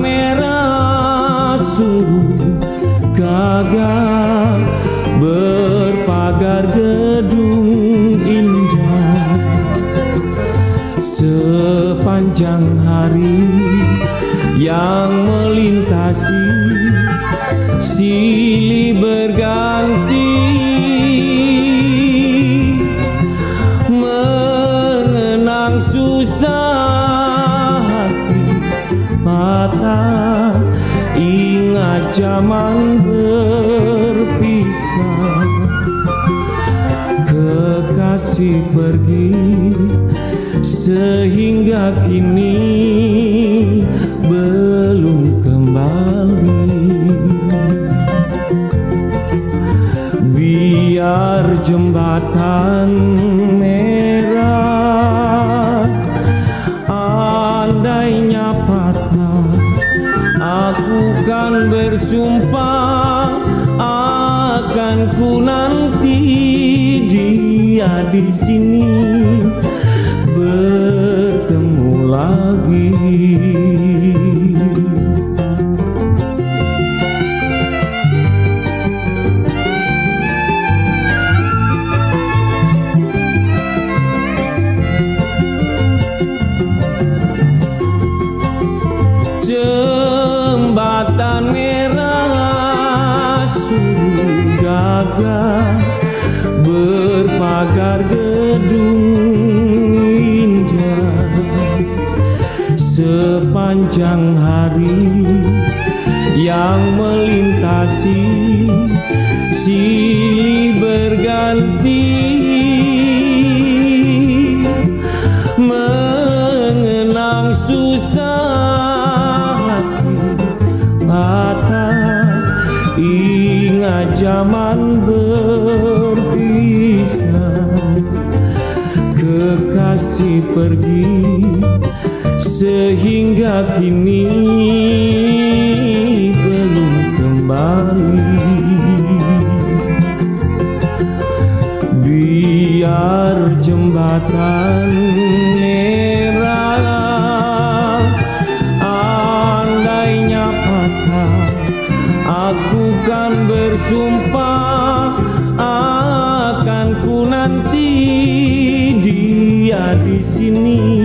merah sungguh gagah berpagar gedung indah. Sepanjang hari yang melintasi silih patah ingat zaman berpisah. Kekasih pergi sehingga kini belum kembali. Biar jembatan merah akan ku nanti dia di sini sepanjang hari yang melintasi silih berganti. Mengenang susah hati patah ingat zaman berpisah. Kekasih pergi sehingga kini belum kembali. Biar jembatan merah andainya patah aku kan bersumpah akan ku nanti dia di sini.